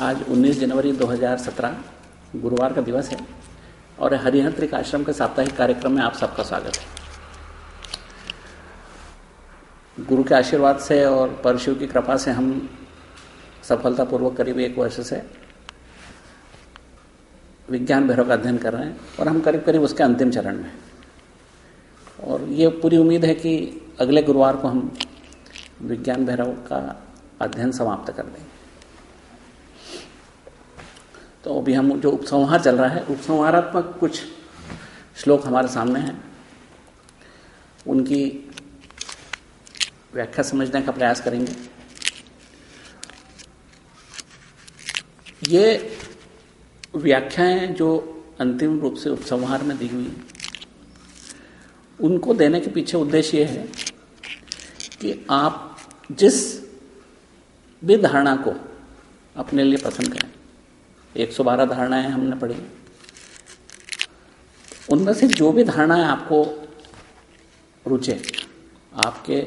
आज 19 जनवरी 2017 गुरुवार का दिवस है और हरिहंत्रिक आश्रम के साप्ताहिक कार्यक्रम में आप सबका स्वागत है। गुरु के आशीर्वाद से और परशु की कृपा से हम सफलतापूर्वक करीब एक वर्ष से विज्ञान भैरव का अध्ययन कर रहे हैं और हम करीब करीब उसके अंतिम चरण में और ये पूरी उम्मीद है कि अगले गुरुवार को हम विज्ञान भैरव का अध्ययन समाप्त कर देंगे। तो अभी हम जो उपसंहार चल रहा है, उपसंहारात्मक कुछ श्लोक हमारे सामने हैं। उनकी व्याख्या समझने का प्रयास करेंगे। ये व्याख्याएँ जो अंतिम रूप से उपसंहार में दी हुई उनको देने के पीछे उद्देश्य यह है कि आप जिस भी धारणा को अपने लिए पसंद करें 112 धारणाएँ हमने पढ़ी। उनमें से जो भी धारणाएँ आपको रुचे, आपके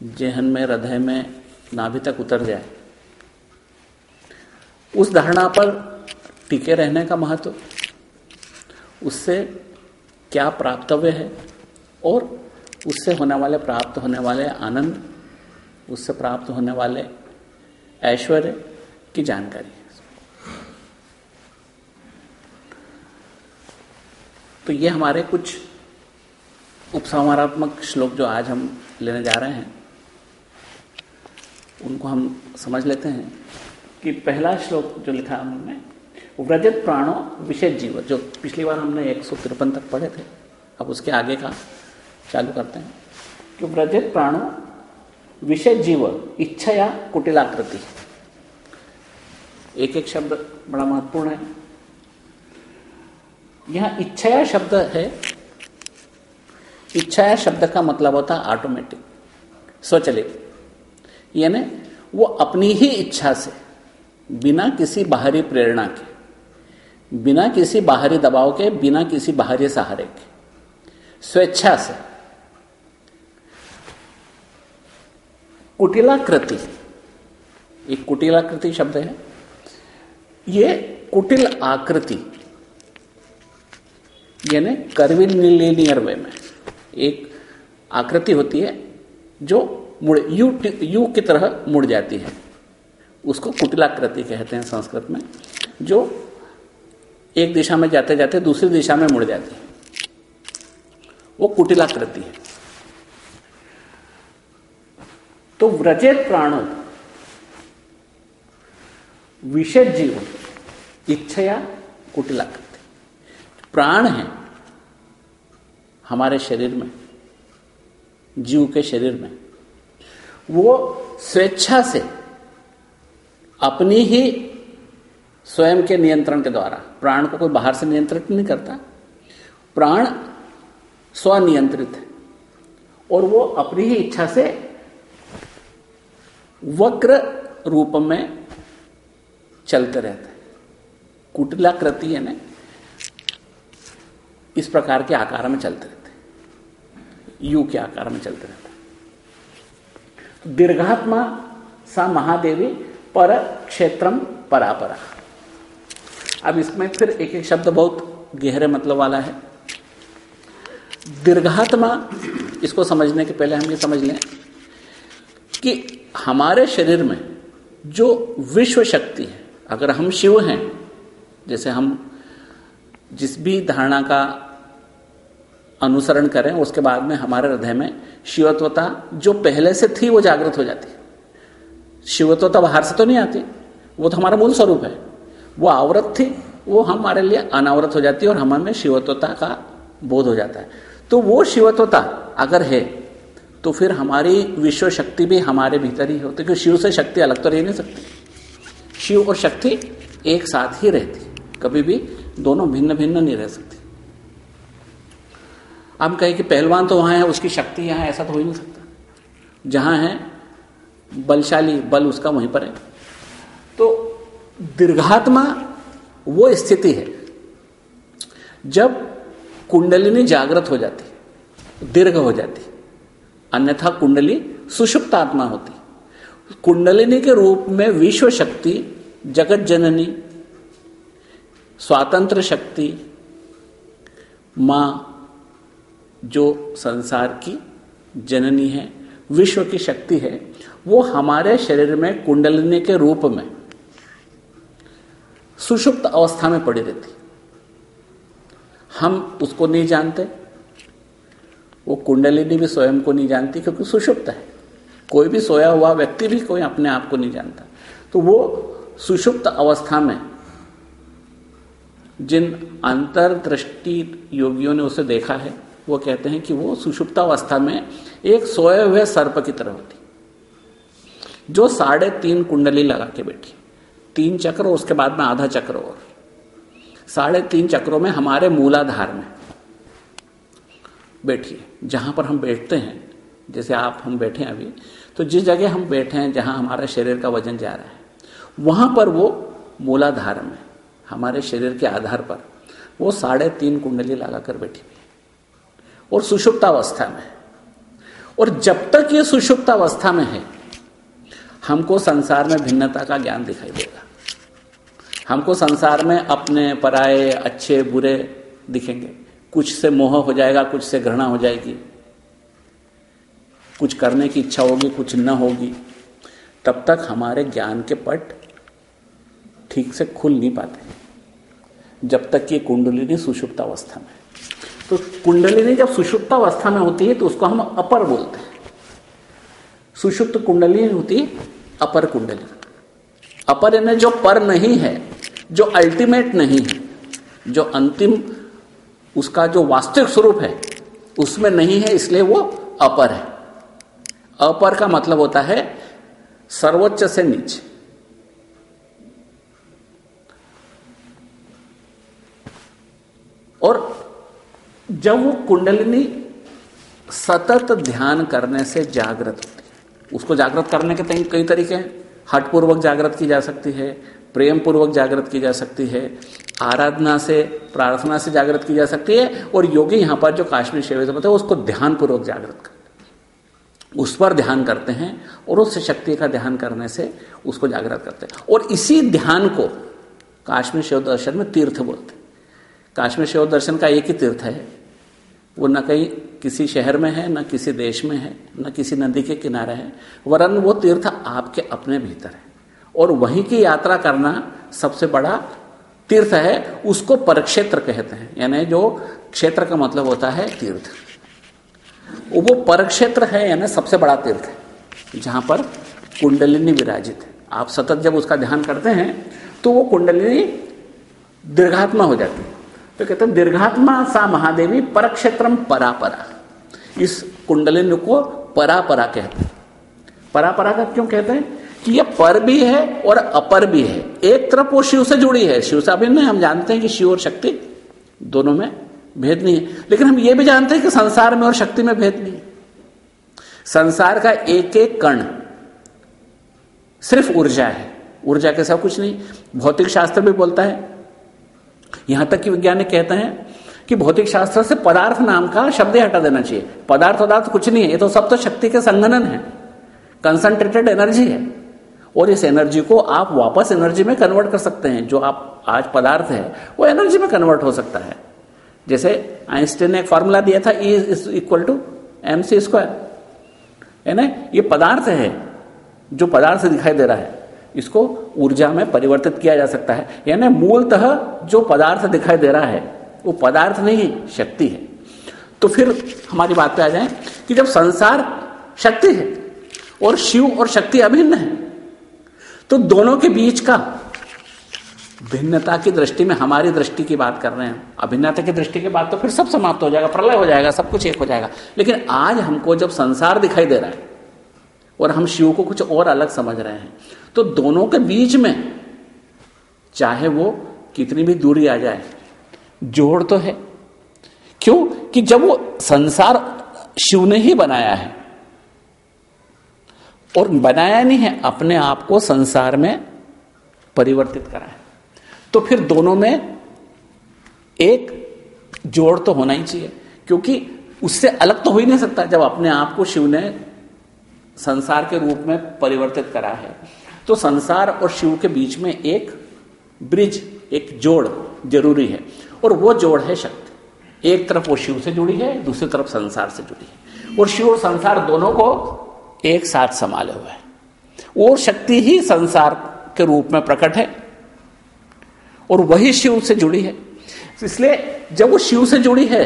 जेहन में, हृदय में, नाभि तक उतर जाए, उस धारणा पर टिके रहने का महत्व, उससे क्या प्राप्तव्य है और उससे होने वाले, प्राप्त होने वाले आनंद, उससे प्राप्त होने वाले ऐश्वर्य की जानकारी। तो ये हमारे कुछ उपसंहारात्मक श्लोक जो आज हम लेने जा रहे हैं, उनको हम समझ लेते हैं कि पहला श्लोक जो लिखा हमने, व्रजत प्राणों विशेष जीव, जो पिछली बार हमने एक सौ तिरपन तक पढ़े थे, अब उसके आगे का चालू करते हैं कि व्रजत प्राणों विशेष जीव इच्छा या कुटिलाकृति। एक एक शब्द बड़ा महत्वपूर्ण है। यहाँ इच्छाया शब्द है, इच्छाया शब्द का मतलब होता है ऑटोमेटिक स्वचलित यानी वो अपनी ही इच्छा से, बिना किसी बाहरी प्रेरणा के, बिना किसी बाहरी दबाव के, बिना किसी बाहरी सहारे के, स्वेच्छा से। कुटिलाकृति, एक कुटिलाकृति शब्द है। ये कुटिल आकृति यानी कर्विलिनियर वे में। एक आकृति होती है जो मुड़, यू यू की तरह मुड़ जाती है। उसको कुटिलाकृति कहते हैं संस्कृत में, जो एक दिशा में जाते जाते दूसरी दिशा में मुड़ जाती है। वो कुटिलाकृति है। तो व्रजेत प्राणों विषय जीव इच्छया कुटिलाकृति। प्राण है हमारे शरीर में, जीव के शरीर में। वो स्वेच्छा से अपनी ही स्वयं के नियंत्रण के द्वारा, प्राण को कोई बाहर से नियंत्रित नहीं करता, प्राण स्वनियंत्रित है। और वो अपनी ही इच्छा से वक्र रूप में चलते रहते हैं। कुटिलाकृति यानी इस प्रकार के आकार में चलते रहते यू के आकार में चलते रहते हैं। दीर्घात्मा सा महादेवी पर क्षेत्रम परापरा। अब इसमें फिर एक एक शब्द बहुत गहरे मतलब वाला है। दीर्घात्मा, इसको समझने के पहले हम ये समझ लें कि हमारे शरीर में जो विश्व शक्ति है, अगर हम शिव हैं, जैसे हम जिस भी धारणा का अनुसरण करें, उसके बाद में हमारे हृदय में शिवत्वता जो पहले से थी, वो जागृत हो जाती शिवत्वता बाहर से तो नहीं आती, वो तो हमारा मूल स्वरूप है। वो आवृत थी, वो हमारे लिए अनावृत हो जाती है और हमारे शिवत्वता का बोध हो जाता है। तो वो शिवत्वता अगर है तो फिर हमारी विश्व शक्ति भी हमारे भीतर ही होती क्योंकि शिव से शक्ति अलग तो रह नहीं सकती। शिव और शक्ति एक साथ ही रहती कभी भी दोनों भिन्न भिन्न नहीं रह सकती। हम कहें कि पहलवान तो वहाँ है, उसकी शक्ति यहाँ, ऐसा तो हो ही नहीं सकता। जहाँ है, बलशाली बल उसका वहीं पर है। तो दीर्घात्मा वो स्थिति है, जब कुंडलिनी जागृत हो जाती, दीर्घ हो जाती, अन्यथा कुंडली सुषुप्त आत्मा होती। कुंडलिनी के रूप में विश्व शक्ति, जगत जननी स्वातंत्र शक्ति माँ जो संसार की जननी है, विश्व की शक्ति है, वो हमारे शरीर में कुंडलिनी के रूप में सुषुप्त अवस्था में पड़ी रहती। हम उसको नहीं जानते, वो कुंडलिनी भी स्वयं को नहीं जानती क्योंकि सुषुप्त है। कोई भी सोया हुआ व्यक्ति भी कोई अपने आप को नहीं जानता। तो वो सुषुप्त अवस्था में जिन अंतर्दृष्टि योगियों ने उसे देखा है, वो कहते हैं कि वो सुषुप्तावस्था में एक सोए हुए सर्प की तरह होती। जो साढ़े तीन कुंडली लगा के बैठी। तीन चक्र उसके बाद में आधा चक्र और। साढ़े तीन चक्रों में हमारे मूलाधार में बैठिए जहाँ पर हम बैठते हैं, जैसे आप, हम बैठे हैं अभी तो जिस जगह हम बैठे हैं, जहाँ हमारे शरीर का वज़न जा रहा है, वहाँ पर वो मूलाधार में हमारे शरीर के आधार पर, वो साढ़े तीन कुंडली लगाकर बैठी हुई और सुषुप्तावस्था में और जब तक ये सुषुप्तावस्था में है, हमको संसार में भिन्नता का ज्ञान दिखाई देगा। हमको संसार में अपने पराये अच्छे, बुरे दिखेंगे। कुछ से मोह हो जाएगा, कुछ से घृणा हो जाएगी। कुछ करने की इच्छा होगी, कुछ न होगी। तब तक हमारे ज्ञान के पट ठीक से खुल नहीं पाते। जब तक ये कुंडलिनी सुषुप्त अवस्था में तो कुंडलिनी जब सुषुप्त अवस्था में होती है तो उसको हम अपर बोलते हैं। सुषुप्त कुंडली होती अपर कुंडली अपर यानी जो पर नहीं है, जो अल्टीमेट नहीं है, जो अंतिम, उसका जो वास्तविक स्वरूप है, उसमें नहीं है, इसलिए वो अपर है। अपर का मतलब होता है सर्वोच्च से नीचे। और जब वो कुंडलिनी सतत ध्यान करने से जागृत होती है, उसको जागृत करने के कई तरीके हैं। हटपूर्वक जागृत की जा सकती है प्रेम पूर्वक जागृत की जा सकती है, आराधना से, प्रार्थना से जागृत की जा सकती है, और योगी यहाँ पर जो काश्मीर शेवे से बताए उसको ध्यान पूर्वक जागृत करते उस पर ध्यान करते हैं और उस शक्ति का ध्यान करने से उसको जागृत करते हैं। और इसी ध्यान को काश्मीर शिव दर्शन में तीर्थ बोलते हैं। काश्मीर शिव दर्शन का एक ही तीर्थ है। वो न कहीं किसी शहर में है, न किसी देश में है, न किसी नदी के किनारे है। वरन वो तीर्थ आपके अपने भीतर है। और वहीं की यात्रा करना सबसे बड़ा तीर्थ है, उसको परक्षेत्र कहते हैं। यानी जो क्षेत्र का मतलब होता है तीर्थ। वो परक्षेत्र है, यानी सबसे बड़ा तीर्थ है, जहाँ पर कुंडलिनी विराजित है। आप सतत जब उसका ध्यान करते हैं तो वो कुंडलिनी दीर्घात्मा हो जाती है। तो कहते हैं, दीर्घात्मा सा महादेवी परक्षेत्रम परापरा। इस कुंडलिन को परापरा कहते हैं। परापरा का क्यों कहते हैं? कि ये पर भी है और अपर भी है। एक तरफ़ वो शिव से जुड़ी है। शिव से अभिन्न हम जानते हैं कि शिव और शक्ति दोनों में भेद नहीं है। लेकिन हम ये भी जानते हैं कि संसार में और शक्ति में भेद नहीं संसार का एक एक कण सिर्फ़ ऊर्जा है। ऊर्जा के साथ कुछ नहीं। भौतिक शास्त्र भी बोलता है यहाँ तक कि वैज्ञानिक कहते हैं कि भौतिक शास्त्र से पदार्थ नाम का शब्द हटा देना चाहिए। पदार्थ पदार्थ कुछ नहीं है, ये तो सब तो शक्ति के संगनन है। कंसंट्रेटेड एनर्जी है। और इस एनर्जी को आप वापस एनर्जी में कन्वर्ट कर सकते हैं, जो आप आज पदार्थ है, वो एनर्जी में कन्वर्ट हो सकता है। जैसे आइंस्टीन ने एक फॉर्मूला दिया था E is equal to M C square है ना? ये पदार्थ है, जो पदार्थ दिखाई दे रहा है। इसको ऊर्जा में परिवर्तित किया जा सकता है। यानी मूलतः जो पदार्थ दिखाई दे रहा है, वो पदार्थ नहीं शक्ति है। तो फिर हमारी बात पे आ जाए कि जब संसार शक्ति है और शिव और शक्ति अभिन्न है तो दोनों के बीच का भिन्नता की दृष्टि में हमारी दृष्टि की बात कर रहे हैं। अभिन्नता की दृष्टि के बाद तो फिर सब समाप्त हो जाएगा, प्रलय हो जाएगा, सब कुछ एक हो जाएगा। लेकिन आज हमको जब संसार दिखाई दे रहा है और हम शिव को कुछ और अलग समझ रहे हैं तो दोनों के बीच में, चाहे वो कितनी भी दूरी आ जाए, जोड़ तो है। क्यों? कि जब वो संसार शिव ने ही बनाया है, और बनाया नहीं है, अपने आप को संसार में परिवर्तित करा है तो फिर दोनों में एक जोड़ तो होना ही चाहिए, क्योंकि उससे अलग तो हो ही नहीं सकता जब अपने आप को शिव ने संसार के रूप में परिवर्तित करा है। तो संसार और शिव के बीच में एक ब्रिज, एक जोड़ ज़रूरी है। और वो जोड़ है शक्ति। एक तरफ़ वो शिव से जुड़ी है, दूसरी तरफ़ संसार से जुड़ी है। और शिव और संसार दोनों को एक साथ संभाले हुए है। वो शक्ति ही संसार के रूप में प्रकट है और वही शिव से जुड़ी है। इसलिए जब वो शिव से जुड़ी है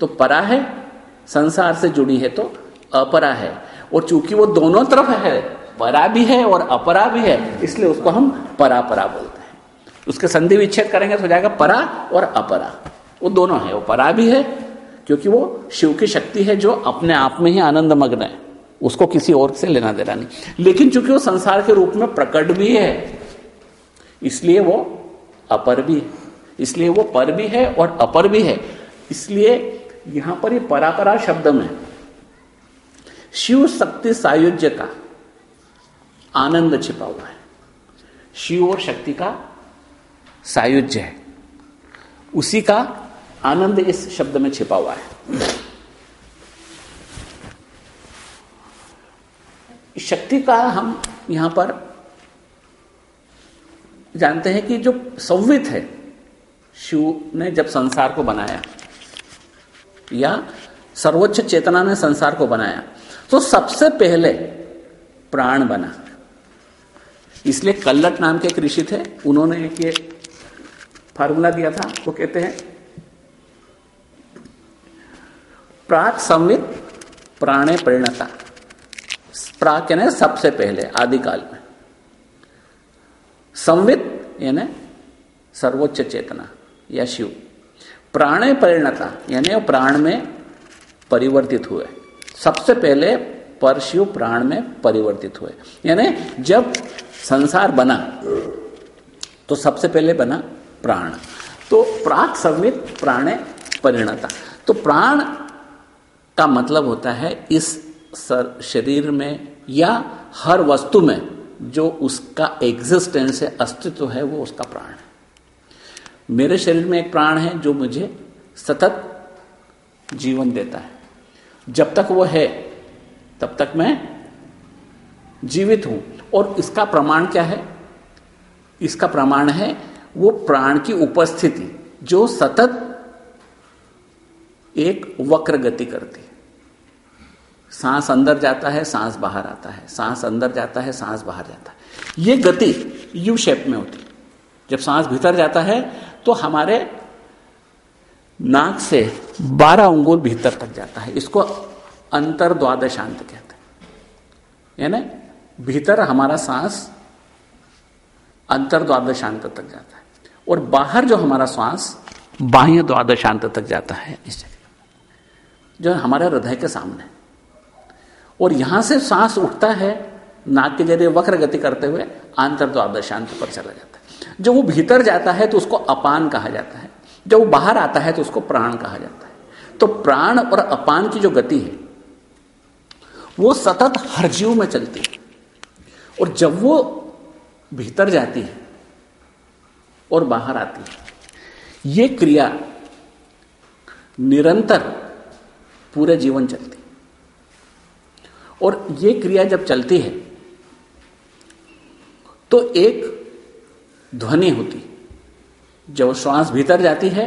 तो परा है, संसार से जुड़ी है तो अपरा है। और चूँकि वो दोनों तरफ़ है परा भी है और अपरा भी है, इसलिए उसको हम परा परा बोलते हैं। उसके संधि विच्छेद करेंगे तो जाएगा परा और अपरा। वो दोनों है, वो परा भी है, क्योंकि वो शिव की शक्ति है जो अपने आप में ही आनंद मग्न है। उसको किसी और से लेना देना नहीं। लेकिन चूँकि वो संसार के रूप में प्रकट भी है, इसलिए वो अपर भी है। इसलिए वो पर भी है और अपर भी है। इसलिए यहाँ पर ये परापरा शब्द में शिव शक्ति सायुज्य का आनंद छिपा हुआ है। शिव और शक्ति का सायुज्य है। उसी का आनंद इस शब्द में छिपा हुआ है। शक्ति का हम यहाँ पर जानते हैं कि जो संवित है, शिव ने जब संसार को बनाया, या सर्वोच्च चेतना ने संसार को बनाया तो सबसे पहले प्राण बना। इसलिए कल्लट नाम के एक ऋषि थे, उन्होंने एक ये फार्मूला दिया था, वो कहते हैं, प्राक संवित प्राणे परिणता। प्राक यानी सबसे पहले, आदिकाल में। संवित यानी सर्वोच्च चेतना, या शिव। प्राणे परिणता, यानी वो प्राण में परिवर्तित हुए। सबसे पहले परशिव प्राण में परिवर्तित हुए। यानी जब संसार बना तो सबसे पहले बना प्राण। तो प्राक संवित प्राणे परिणता। तो प्राण का मतलब होता है इस शरीर में या हर वस्तु में जो उसका एग्जिस्टेंस है, अस्तित्व है, वो उसका प्राण है। मेरे शरीर में एक प्राण है जो मुझे सतत जीवन देता है। जब तक वो है, तब तक मैं जीवित हूँ। और इसका प्रमाण क्या है? इसका प्रमाण है वो प्राण की उपस्थिति जो सतत एक वक्र गति करती है। सांस अंदर जाता है, सांस बाहर आता है। सांस अंदर जाता है, सांस बाहर जाता है। ये गति यू शेप में होती है। जब सांस भीतर जाता है तो हमारे नाक से बारह अंगुल भीतर तक जाता है। इसको अंतर द्वादशांत कहते हैं। यानी भीतर हमारा सांस अंतर द्वादशांत तक जाता है और बाहर जो हमारा श्वास बाह्य द्वादशांत तक जाता है इस जगह जो हमारे हृदय के सामने। और यहाँ से सांस उठता है, नाक के ज़रिए वक्र गति करते हुए आंतर द्वादशांत पर चला जाता है। जब वो भीतर जाता है तो उसको अपान कहा जाता है। जब वो बाहर आता है तो उसको प्राण कहा जाता है। तो प्राण और अपान की जो गति है, वो सतत हर जीव में चलती है। और जब वो भीतर जाती है और बाहर आती है, ये क्रिया निरंतर पूरे जीवन चलती और ये क्रिया जब चलती है तो एक ध्वनि होती जब श्वास भीतर जाती है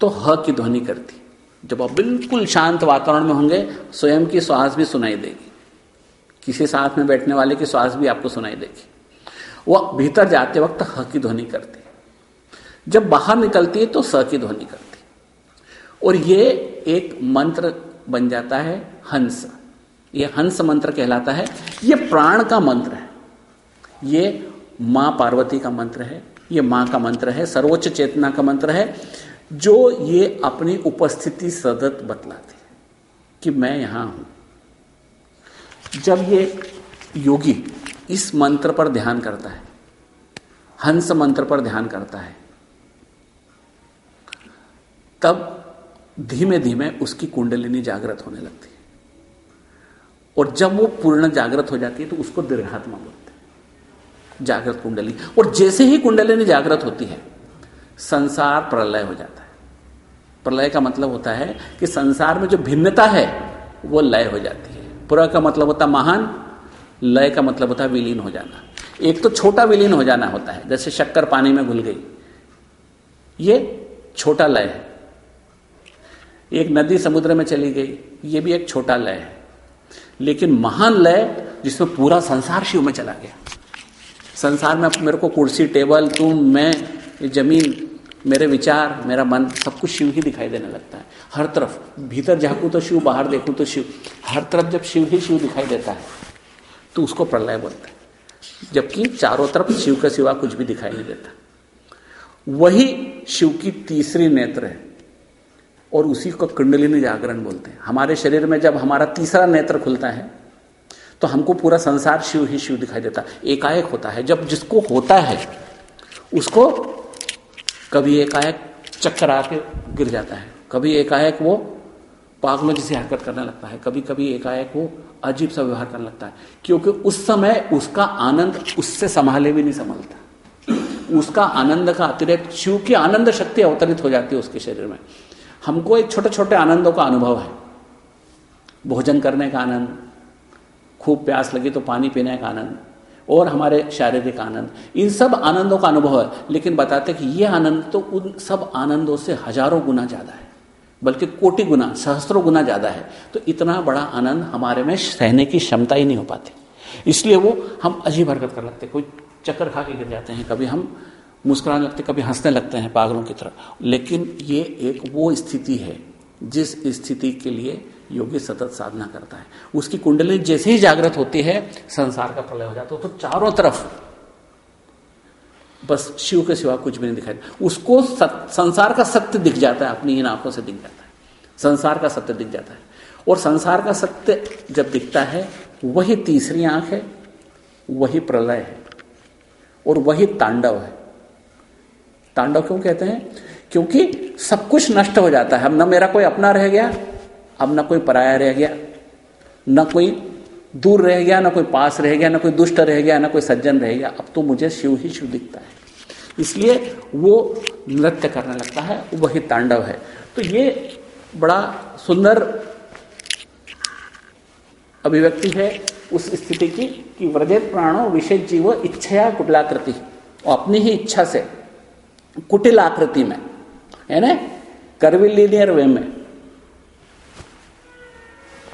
तो ह की ध्वनि करती जब आप बिल्कुल शांत वातावरण में होंगे, स्वयं की श्वास भी सुनाई देगी। किसी साथ में बैठने वाले की श्वास भी आपको सुनाई देगी। वह भीतर जाते वक्त ह की ध्वनि करती। जब बाहर निकलती है तो स की ध्वनि करती। और ये एक मंत्र बन जाता है, हंस। ये हंस मंत्र कहलाता है। ये प्राण का मंत्र है। ये माँ पार्वती का मंत्र है। ये माँ का मंत्र है। सर्वोच्च चेतना का मंत्र है। जो ये अपनी उपस्थिति सदत बतलाती है कि मैं यहाँ हूँ। जब ये योगी इस मंत्र पर ध्यान करता है, हंस मंत्र पर ध्यान करता है, तब धीमे धीमे उसकी कुंडलिनी जागृत होने लगती है। और जब वो पूर्ण जागृत हो जाती है तो उसको दीर्घात्मा बोलते हैं। जागृत कुंडली। और जैसे ही कुंडलिनी जागृत होती है, संसार प्रलय हो जाता है। प्रलय का मतलब होता है कि संसार में जो भिन्नता है, वो लय हो जाती है। पूरा का मतलब होता महान, लय का मतलब होता है विलीन हो जाना। एक तो छोटा विलीन हो जाना होता है, जैसे शक्कर पानी में घुल गई। ये छोटा लय है। एक नदी समुद्र में चली गई, ये भी एक छोटा लय है। लेकिन महान लय जिसमें पूरा संसार शिव में चला गया। संसार में मेरे को कुर्सी, टेबल, तुम, मैं ज़मीन, मेरे विचार, मेरा मन, सब कुछ शिव ही दिखाई देने लगता है। हर तरफ़, भीतर झांकू तो शिव, बाहर देखू तो शिव। हर तरफ़ जब शिव ही शिव दिखाई देता है तो उसको प्रलय बोलते हैं। जबकि चारों तरफ़ शिव का सिवा कुछ भी दिखाई नहीं देता। वही शिव की तीसरी नेत्र है, और उसी को कुंडलिनी जागरण बोलते हैं। हमारे शरीर में जब हमारा तीसरा नेत्र खुलता है तो हमको पूरा संसार शिव ही शिव दिखाई देता। है एकाएक होता है। जब जिसको होता है, उसको कभी एकाएक चक्कर आके गिर जाता है। कभी एकाएक वो पागलों जैसी हरकत करने लगता है, कभी कभी एकाएक वो अजीब सा व्यवहार करने लगता है, क्योंकि उस समय उसका आनंद उससे संभाले भी नहीं संभलता। उसका आनंद का अतिरिक्त शिव की आनंद शक्ति अवतरित हो जाती है उसके शरीर में, हमको एक छोटे छोटे आनंदों का अनुभव है। भोजन करने का आनंद, खूब प्यास लगी तो पानी पीने का आनंद, और हमारे शारीरिक आनंद, इन सब आनंदों का अनुभव है। लेकिन बताते कि यह आनंद तो उन सब आनंदों से हज़ारों गुना ज़्यादा है। बल्कि कोटि गुना, सहस्त्रों गुना ज़्यादा है। तो इतना बड़ा आनंद हमारे में सहने की क्षमता ही नहीं हो पाती। इसलिए वो हम अजीब हरकत कर लगते कोई चक्कर खा के गिर जाते हैं, कभी हम मुस्कुराने लगते कभी हंसने लगते हैं पागलों की तरह। लेकिन ये एक वो स्थिति है, जिस स्थिति के लिए योगी सतत साधना करता है। उसकी कुंडली जैसे ही जागृत होती है, संसार का प्रलय हो जाता है। तो चारों तरफ़ बस शिव के सिवा कुछ भी नहीं दिखाई उसको संसार का सत्य दिख जाता है, अपनी इन आँखों से दिख जाता है। संसार का सत्य दिख जाता है। और संसार का सत्य जब दिखता है, वही तीसरी आँख है, वही प्रलय है, और वही तांडव है। तांडव क्यों कहते हैं? क्योंकि सब कुछ नष्ट हो जाता है। अब न मेरा कोई अपना रह गया, अब न कोई पराया रह गया, न कोई दूर रह गया, ना कोई पास रह गया, ना कोई दुष्ट रह गया, ना कोई सज्जन रह गया, अब तो मुझे शिव ही शिव दिखता है। इसलिए वो नृत्य करने लगता है वही तांडव है। तो ये बड़ा सुंदर अभिव्यक्ति है उस स्थिति की कि व्रजित प्राणो विशेष जीव इच्छया कुटिलाकृति। और अपनी ही इच्छा से कुटिल आकृति में, है ना? करविलीनियर वे में।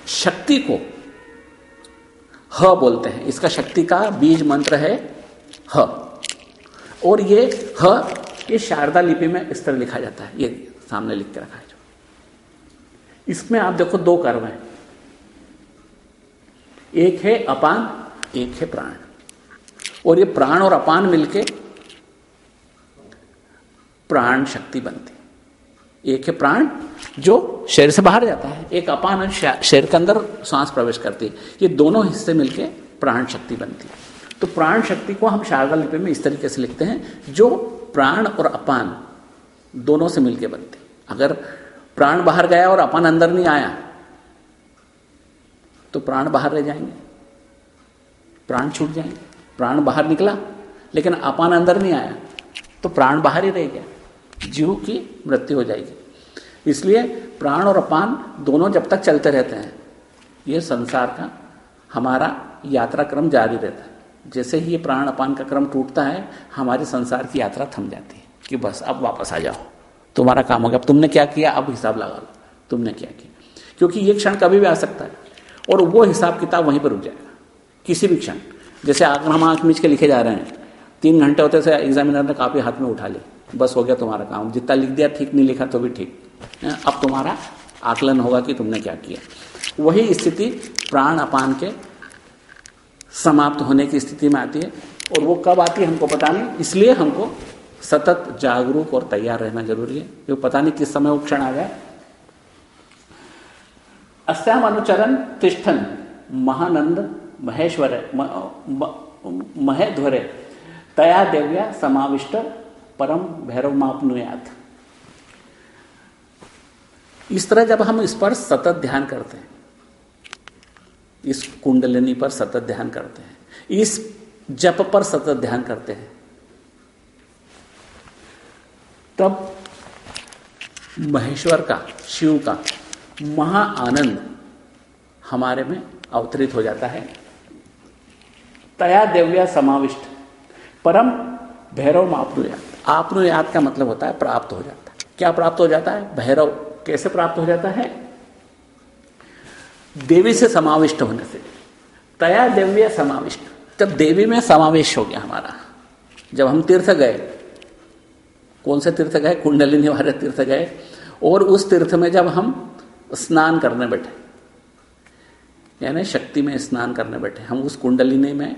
शक्ति को ह बोलते हैं। इसका शक्ति का बीज मंत्र है ह। और ये ह ये शारदा लिपि में इस तरह लिखा जाता है। ये सामने लिख के रखा है जो। इसमें आप देखो दो कर्म है। एक है अपान, एक है प्राण। और ये प्राण और अपान मिलके प्राण शक्ति बनती एक है प्राण, जो शरीर से बाहर जाता है। एक अपान शरीर के अंदर सांस प्रवेश करती है। ये दोनों हिस्से मिलके प्राण शक्ति बनती है। तो प्राण शक्ति को हम शारदा लिपि में इस तरीके से लिखते हैं, जो प्राण और अपान दोनों से मिलके बनती अगर प्राण बाहर गया और अपान अंदर नहीं आया तो प्राण बाहर रह जाएँगे। प्राण छूट जाएँगे। प्राण बाहर निकला, लेकिन अपान अंदर नहीं आया तो प्राण बाहर ही रह गया। जीव की मृत्यु हो जाएगी। इसलिए प्राण और अपान दोनों जब तक चलते रहते हैं, ये संसार का हमारा यात्रा क्रम जारी रहता है। जैसे ही ये प्राण अपान का क्रम टूटता है, हमारे संसार की यात्रा थम जाती है कि बस अब वापस आ जाओ। तुम्हारा काम हो गया अब तुमने क्या किया? अब हिसाब लगा लो। तुमने क्या किया? क्योंकि ये क्षण कभी भी आ सकता है और वो हिसाब किताब वहीं पर रुक जाएगा। किसी भी क्षण। जैसे अगर हम आँख मीच के लिखे जा रहे हैं। तीन घंटे होते से एग्जामिनर ने कापी हाथ में उठा ली बस हो गया तुम्हारा काम। जितना लिख दिया, ठीक नहीं लिखा तो भी ठीक। अब तुम्हारा आकलन होगा कि तुमने क्या किया। वही स्थिति प्राण अपान के समाप्त होने की स्थिति में आती है। और वो कब आती है हमको पता नहीं। इसलिए हमको सतत जागरूक और तैयार रहना ज़रूरी है। क्योंकि पता नहीं किस समय वो क्षण आ जाए अस्याम अनुचरण तिष्ठन, महानंद, महेश्वर महेध्वरे, तया देव्या समाविष्ट परम भैरव मापनुयात। इस तरह जब हम इस पर सतत ध्यान करते हैं, इस कुंडलिनी पर सतत ध्यान करते हैं, इस जप पर सतत ध्यान करते हैं, तब महेश्वर का, शिव का महा आनंद हमारे में अवतरित हो जाता है। तया देव्या समाविष्ट, परम भैरव आपनुयात आपनुयात का मतलब होता है प्राप्त हो जाता है। क्या प्राप्त हो जाता है? भैरव कैसे प्राप्त हो जाता है? देवी से समाविष्ट होने से। तया देव्य समाविष्ट। जब देवी में समावेश हो गया हमारा, जब हम तीर्थ गए, कौन से तीर्थ गए? कुंडलिनी वाले तीर्थ गए। और उस तीर्थ में जब हम स्नान करने बैठे, यानी शक्ति में स्नान करने बैठे, हम उस कुंडलिनी में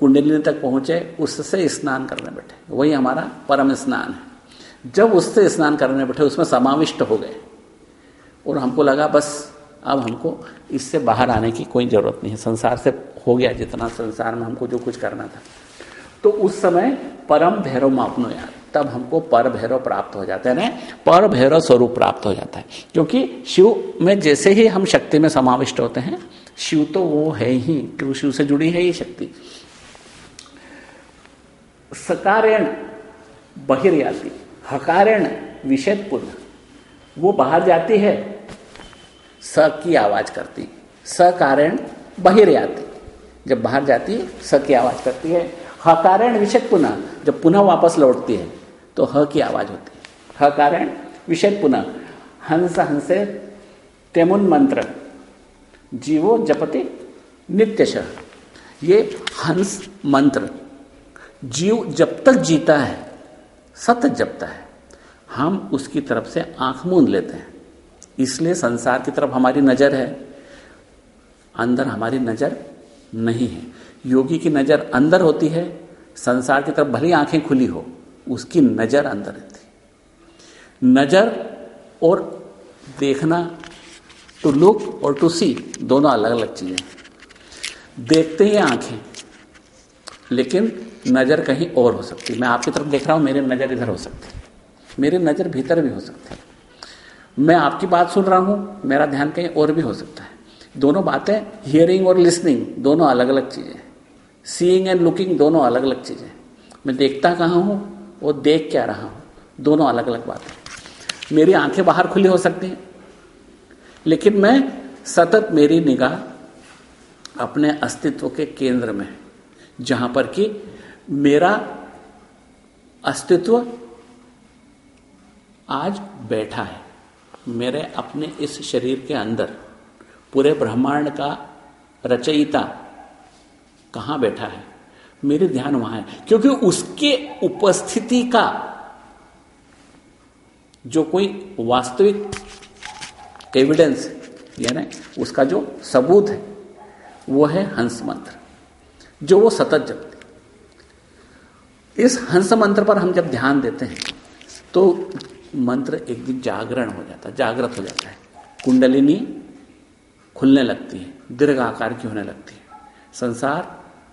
कुंडलिनी तक पहुँचे, उससे स्नान करने बैठे। वही हमारा परम स्नान है। जब उससे स्नान करने बैठे, उसमें समाविष्ट हो गए। और हमको लगा, बस, अब हमको इससे बाहर आने की कोई ज़रूरत नहीं है। संसार से हो गया जितना संसार में हमको जो कुछ करना था। तो उस समय परम भैरव मापनो यार। तब हमको पर भैरव प्राप्त हो जाता है। ना पर भैरव स्वरूप प्राप्त हो जाता है। क्योंकि शिव में जैसे ही हम शक्ति में समाविष्ट होते हैं, शिव तो वो है ही। क्यों? शिव से जुड़ी है ही शक्ति। सकारेण बहिर्याति, हकारेण विषेद पुनः वो बाहर जाती है, स की आवाज़ करती स कारण बहिर्याति। जब बाहर जाती है, स की आवाज़ करती है, हकारण विषेद पुनः जब पुनः वापस लौटती है तो ह की आवाज़ होती है। ह कारण विषय पुनः हंस हंसे तेमुन मंत्र, जीवो जपति नित्यश। ये हंस मंत्र। जीव जब तक जीता है सतत जपता है, हम उसकी तरफ़ से आँख मूंद लेते हैं। इसलिए संसार की तरफ़ हमारी नज़र है, अंदर हमारी नज़र नहीं है। योगी की नज़र अंदर होती है, संसार की तरफ़ भली आँखें खुली हो, उसकी नज़र अंदर रहती नज़र और देखना टू लुक और टू सी दोनों अलग अलग चीज़ें देखते ही आँखें, लेकिन नज़र कहीं और हो सकती है। मैं आपकी तरफ़ देख रहा हूँ, मेरी नज़र इधर हो सकती है। मेरी नज़र भीतर भी हो सकती है। मैं आपकी बात सुन रहा हूँ, मेरा ध्यान कहीं और भी हो सकता है। दोनों बातें हियरिंग और लिसनिंग दोनों अलग अलग चीज़ें सीइंग एंड लुकिंग दोनों अलग अलग चीज़ें मैं देखता कहाँ हूँ, और देख क्या रहा हूँ, दोनों अलग अलग बातें मेरी आँखें बाहर खुली हो सकती हैं, लेकिन मैं सतत मेरी निगाह अपने अस्तित्व के केंद्र में जहाँ पर कि मेरा अस्तित्व आज बैठा है। मेरे अपने इस शरीर के अंदर, पूरे ब्रह्मांड का रचयिता कहाँ बैठा है? मेरे ध्यान वहाँ है। क्योंकि उसके उपस्थिति का जो कोई वास्तविक एविडेंस यानी उसका जो सबूत है, वो है हंस मंत्र, जो वो सतत जपते इस हंस मंत्र पर हम जब ध्यान देते हैं तो मंत्र एक दिन जागरण हो जाता है, जागृत हो जाता है। कुंडलिनी खुलने लगती है दीर्घ आकार की होने लगती है। संसार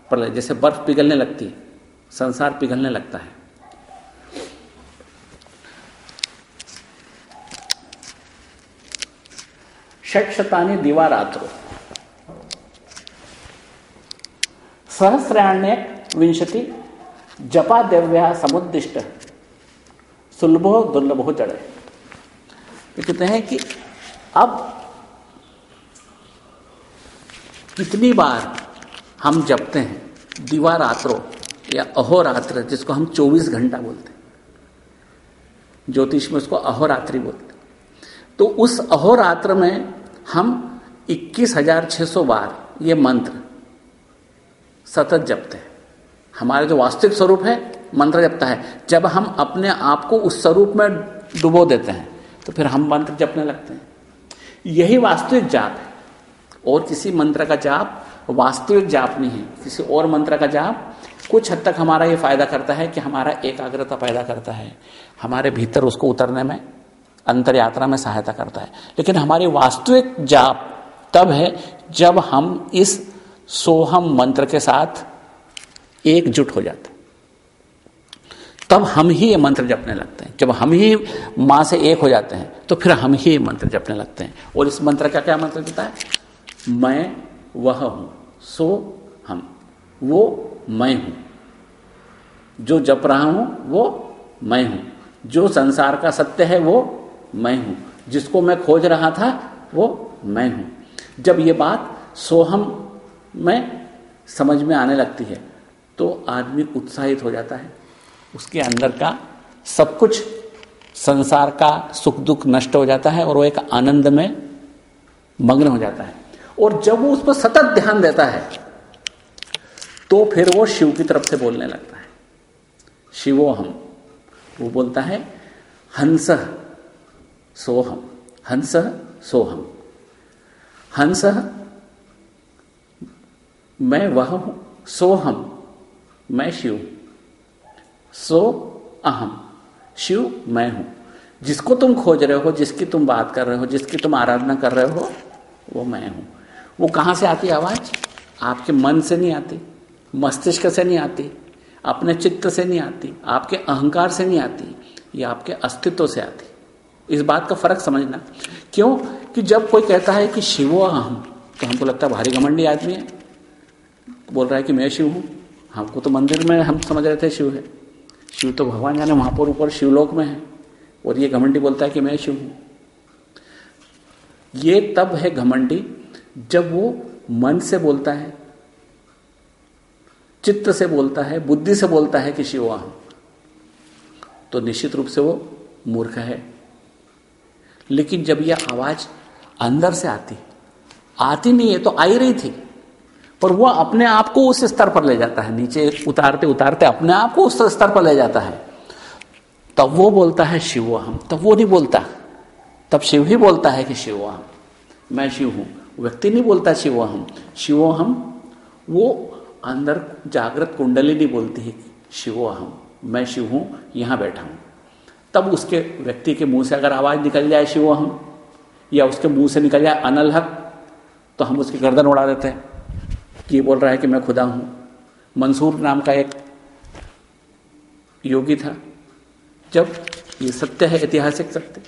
प्रलय, जैसे बर्फ़ पिघलने लगती है, संसार पिघलने लगता है। षटशतानी दीवारात्रो। सहस्राण्य विंशति जपा देव्या समुद्दिष्ट। सुलभो दुर्लभो जड़े ये कहते हैं कि अब कितनी बार हम जपते हैं, दिवारात्रो या अहोरात्र, जिसको हम 24 घंटा बोलते हैं। ज्योतिष में उसको अहोरात्रि बोलते हैं। तो उस अहोरात्र में हम इक्कीस हज़ार छह सौ बार ये मंत्र सतत जपते हैं। हमारा जो वास्तविक स्वरूप है, मंत्र जपता है। जब हम अपने आप को उस स्वरूप में डुबो देते हैं तो फिर हम मंत्र जपने लगते हैं। यही वास्तविक जाप है। और किसी मंत्र का जाप वास्तविक जाप नहीं है। किसी और मंत्र का जाप कुछ हद तक हमारा ये फ़ायदा करता है कि हमारा एकाग्रता पैदा करता है। हमारे भीतर उसको उतरने में अंतर यात्रा में सहायता करता है। लेकिन हमारी वास्तविक जाप तब है जब हम इस सोहम मंत्र के साथ एकजुट हो जाते हैं। तब हम ही ये मंत्र जपने लगते हैं। जब हम ही माँ से एक हो जाते हैं तो फिर हम ही ये मंत्र जपने लगते हैं। और इस मंत्र का क्या मंत्र देता है? मैं वह हूँ, सो हम। वो मैं हूँ। जो जप रहा हूँ, वो मैं हूँ। जो संसार का सत्य है, वो मैं हूँ। जिसको मैं खोज रहा था, वो मैं हूँ। जब ये बात सोहम में समझ में आने लगती है तो आदमी उत्साहित हो जाता है। उसके अंदर का सब कुछ संसार का सुख दुख नष्ट हो जाता है और वो एक आनंद में मग्न हो जाता है। और जब वो उस पर सतत ध्यान देता है तो फिर वो शिव की तरफ़ से बोलने लगता है। शिवो हम। वो बोलता है, हंस सोहम। हंस सोहम। हंस, मैं वह हूँ, सोहम। मैं शिव सो अहम। शिव मैं हूँ। जिसको तुम खोज रहे हो, जिसकी तुम बात कर रहे हो, जिसकी तुम आराधना कर रहे हो, वो मैं हूँ। वो कहाँ से आती आवाज़? आपके मन से नहीं आती, मस्तिष्क से नहीं आती, अपने चित्त से नहीं आती, आपके अहंकार से नहीं आती, ये आपके अस्तित्व से आती। इस बात का फ़र्क समझना। क्यों? कि जब कोई कहता है कि शिवो अहम तो हमको लगता है भारी घमंडी आदमी है। बोल रहा है कि मैं शिव हूँ। हमको तो मंदिर में हम समझ रहे थे शिव है। शिव तो भगवान जाने वहाँ पर ऊपर शिवलोक में है। और ये घमंडी बोलता है कि मैं शिव हूँ। ये तब है घमंडी जब वो मन से बोलता है, चित्त से बोलता है, बुद्धि से बोलता है कि शिव अहम तो निश्चित रूप से वो मूर्ख है। लेकिन जब यह आवाज़ अंदर से आती आती नहीं है तो आई रही थी। पर वह अपने आप को उस स्तर पर ले जाता है। नीचे उतारते उतारते अपने आप को उस स्तर पर ले जाता है। तब वो बोलता है, शिव हम। तब वो नहीं बोलता। तब शिव ही बोलता है कि शिव हम। मैं शिव हूँ। व्यक्ति नहीं बोलता, शिव हम। शिव हम? वो अंदर जागृत कुंडली नहीं बोलती है शिव हम। मैं शिव हूँ, यहाँ बैठा हूँ। तब उसके व्यक्ति के मुँह से अगर आवाज़ निकल जाए, शिव हम? या उसके मुँह से निकल जाए अनलहक तो हम उसकी गर्दन उड़ा देते हैं। कि बोल रहा है कि मैं खुदा हूँ। मंसूर नाम का एक योगी था। जब ये सत्य है, ऐतिहासिक सत्य,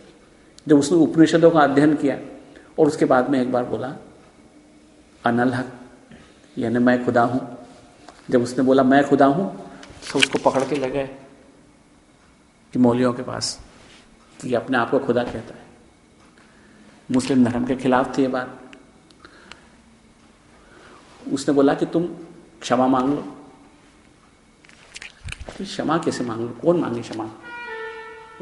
जब उसने उपनिषदों का अध्ययन किया और उसके बाद में एक बार बोला, अनल हक, यानी मैं खुदा हूँ। जब उसने बोला, मैं खुदा हूँ तो उसको पकड़ के ले गए कि मौलियों के पास, कि अपने आप को खुदा कहता है। मुस्लिम धर्म के खिलाफ थी ये बात। उसने बोला कि तुम क्षमा मांग लो। तो क्षमा कैसे मांग लो? कौन मांगे क्षमा?